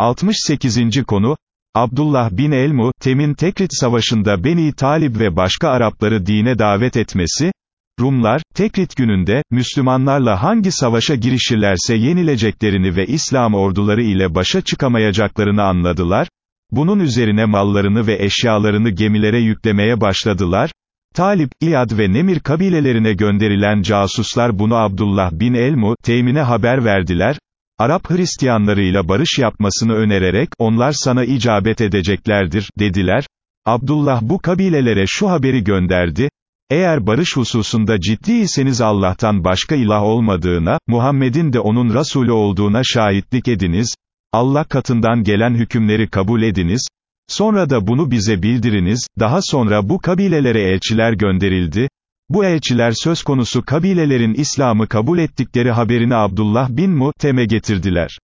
68. konu, Abdullah bin el Tem'in Tekrit Savaşı'nda Beni Talib ve başka Arapları dine davet etmesi, Rumlar, Tekrit gününde, Müslümanlarla hangi savaşa girişirlerse yenileceklerini ve İslam orduları ile başa çıkamayacaklarını anladılar, bunun üzerine mallarını ve eşyalarını gemilere yüklemeye başladılar, Talip, İyad ve Nemir kabilelerine gönderilen casuslar bunu Abdullah bin Elmu, Teymin'e haber verdiler, Arap Hristiyanlarıyla barış yapmasını önererek, onlar sana icabet edeceklerdir, dediler. Abdullah bu kabilelere şu haberi gönderdi, eğer barış hususunda ciddiyseniz Allah'tan başka ilah olmadığına, Muhammed'in de onun Resulü olduğuna şahitlik ediniz, Allah katından gelen hükümleri kabul ediniz, sonra da bunu bize bildiriniz, daha sonra bu kabilelere elçiler gönderildi, bu elçiler söz konusu kabilelerin İslam'ı kabul ettikleri haberini Abdullah bin Mu'tem'e getirdiler.